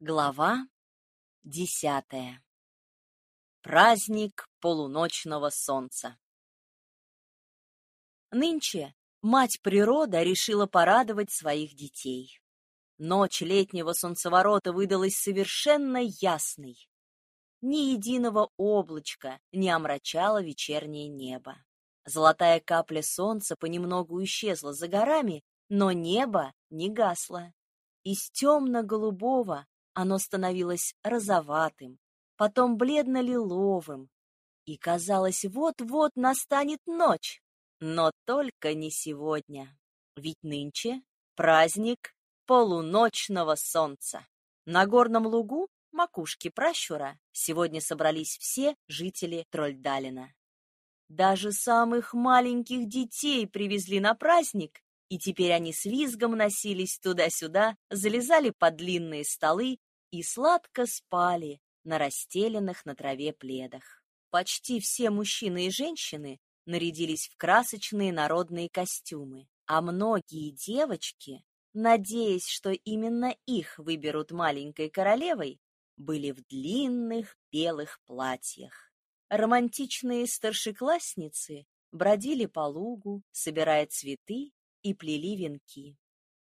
Глава десятая. Праздник полуночного солнца. Нынче мать природа решила порадовать своих детей. Ночь летнего солнцеворота выдалась совершенно ясной. Ни единого облачка не омрачало вечернее небо. Золотая капля солнца понемногу исчезла за горами, но небо не гасло. Из темно-голубого оно становилось розоватым, потом бледно-лиловым, и казалось, вот-вот настанет ночь. Но только не сегодня, ведь нынче праздник полуночного солнца. На горном лугу макушки пращура сегодня собрались все жители Трольдалина. Даже самых маленьких детей привезли на праздник, и теперь они с визгом носились туда-сюда, залезали под длинные столы и сладко спали на расстеленных на траве пледах. Почти все мужчины и женщины нарядились в красочные народные костюмы, а многие девочки, надеясь, что именно их выберут маленькой королевой, были в длинных белых платьях. Романтичные старшеклассницы бродили по лугу, собирая цветы и плели венки.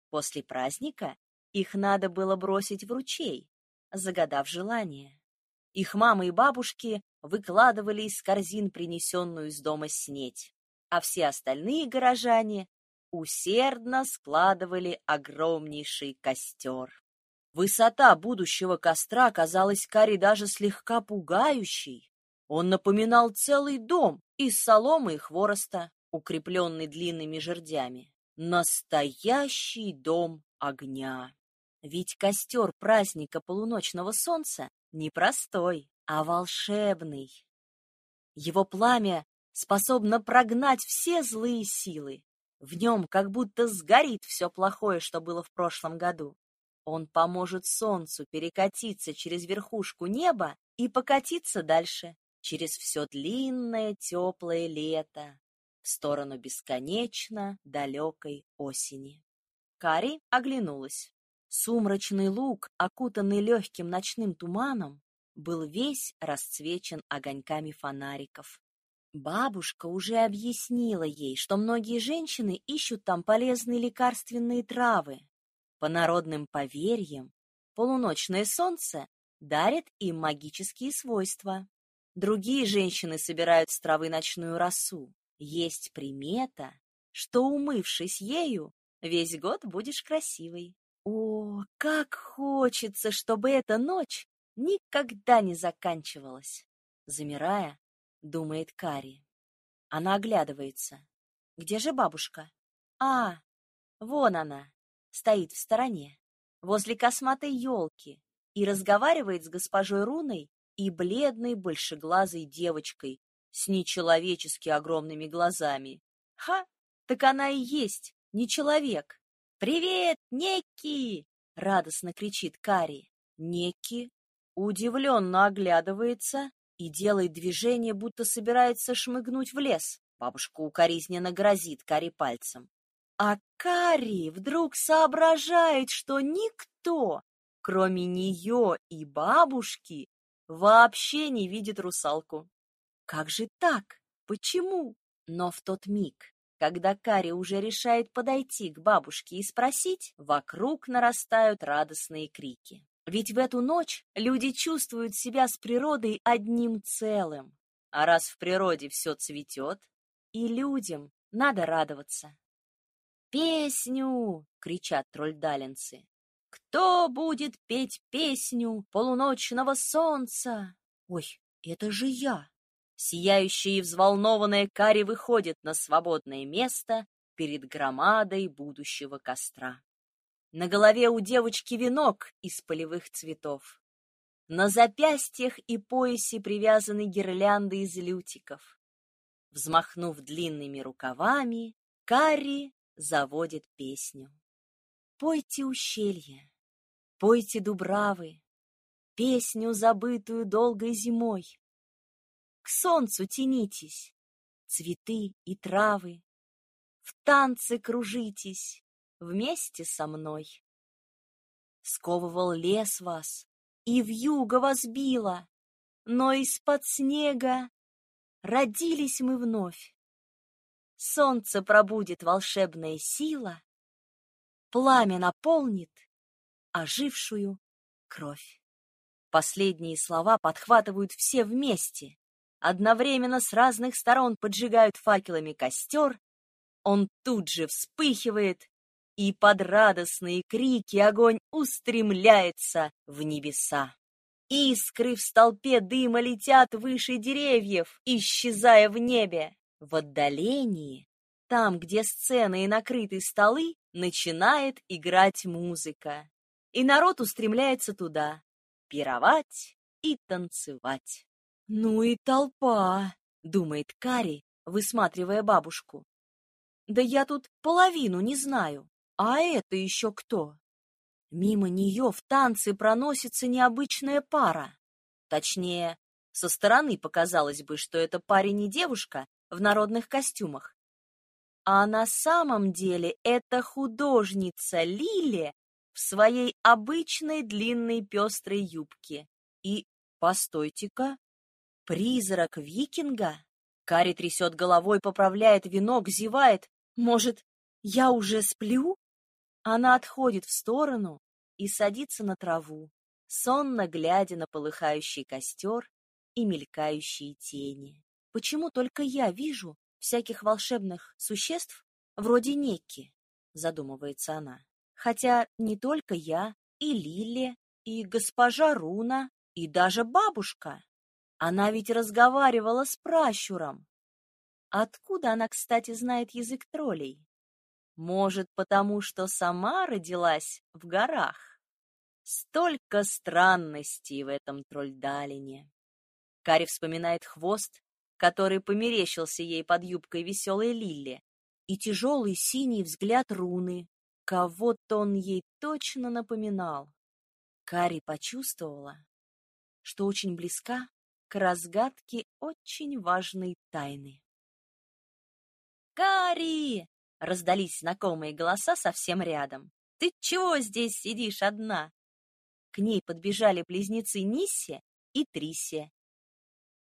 После праздника их надо было бросить в ручей, загадав желание. Их мамы и бабушки выкладывали из корзин принесенную из дома снеть, а все остальные горожане усердно складывали огромнейший костер. Высота будущего костра казалась Кари даже слегка пугающей. Он напоминал целый дом из соломы и хвороста, укрепленный длинными жердями. Настоящий дом огня. Ведь костер праздника полуночного солнца не простой, а волшебный. Его пламя способно прогнать все злые силы. В нем как будто сгорит все плохое, что было в прошлом году. Он поможет солнцу перекатиться через верхушку неба и покатиться дальше, через все длинное теплое лето, в сторону бесконечно далекой осени. Кари оглянулась. Сумрачный луг, окутанный легким ночным туманом, был весь расцвечен огоньками фонариков. Бабушка уже объяснила ей, что многие женщины ищут там полезные лекарственные травы. По народным поверьям, полуночное солнце дарит им магические свойства. Другие женщины собирают с травы ночную росу. Есть примета, что, умывшись ею, весь год будешь красивой. О, как хочется, чтобы эта ночь никогда не заканчивалась! Замирая, думает Кари. Она оглядывается. Где же бабушка? А, вон она, стоит в стороне, возле косматой елки, и разговаривает с госпожой Руной и бледной большеглазой девочкой с нечеловечески огромными глазами. Ха, так она и есть, не человек. «Привет, Некки!» — радостно кричит Кари. Некки удивленно оглядывается и делает движение, будто собирается шмыгнуть в лес. Бабушка укоризненно грозит Кари пальцем. А Кари вдруг соображает, что никто, кроме нее и бабушки, вообще не видит русалку. Как же так? Почему? Но в тот миг, когда Кари уже решает подойти к бабушке и спросить, вокруг нарастают радостные крики. Ведь в эту ночь люди чувствуют себя с природой одним целым. А раз в природе все цветет, и людям надо радоваться. «Песню!» — кричат трольдалинцы. «Кто будет петь песню полуночного солнца?» «Ой, это же я!» Сияющая и взволнованная Кари выходит на свободное место перед громадой будущего костра. На голове у девочки венок из полевых цветов. На запястьях и поясе привязаны гирлянды из лютиков. Взмахнув длинными рукавами, Карри заводит песню. Пойте ущелье, пойте дубравы, песню, забытую долгой зимой. К солнцу тянитесь, цветы и травы, В танцы кружитесь вместе со мной. сковывал лес вас, и в юго вас било, но из-под снега родились мы вновь. Солнце пробудет волшебная сила, пламя наполнит ожившую кровь. Последние слова подхватывают все вместе, одновременно с разных сторон поджигают факелами костер, он тут же вспыхивает, и под радостные крики огонь устремляется в небеса. Искры в столпе дыма летят выше деревьев, исчезая в небе. В отдалении, там, где сцены и накрыты столы, начинает играть музыка. И народ устремляется туда, пировать и танцевать. «Ну и толпа!» — думает Кари, высматривая бабушку. «Да я тут половину не знаю. А это еще кто?» Мимо нее в танце проносится необычная пара. Точнее, со стороны показалось бы, что это парень и девушка в народных костюмах. А на самом деле это художница Лили в своей обычной длинной пестрой юбке. И, постойте-ка, призрак викинга? Кари трясет головой, поправляет венок, зевает. Может, я уже сплю? Она отходит в сторону и садится на траву, сонно глядя на полыхающий костер и мелькающие тени. Почему только я вижу всяких волшебных существ вроде Некки, задумывается она. Хотя не только я, и Лили, и госпожа Руна, и даже бабушка. Она ведь разговаривала с пращуром. Откуда она, кстати, знает язык троллей? Может, потому что сама родилась в горах? Столько странностей в этом Трольдалине. Кари вспоминает хвост, который померещился ей под юбкой веселой Лилли, и тяжелый синий взгляд руны. Кого-то он ей точно напоминал. Кари почувствовала, что очень близка к разгадке очень важной тайны. «Кари!» Раздались знакомые голоса совсем рядом. «Ты чего здесь сидишь одна?» К ней подбежали близнецы Нисси и Трисси.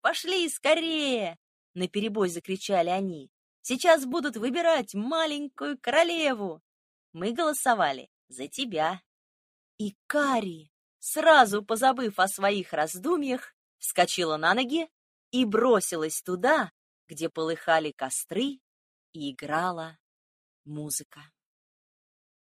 «Пошли скорее!» — наперебой закричали они. «Сейчас будут выбирать маленькую королеву!» Мы голосовали за тебя. И Кари, сразу позабыв о своих раздумьях, вскочила на ноги и бросилась туда, где полыхали костры и играла музыка.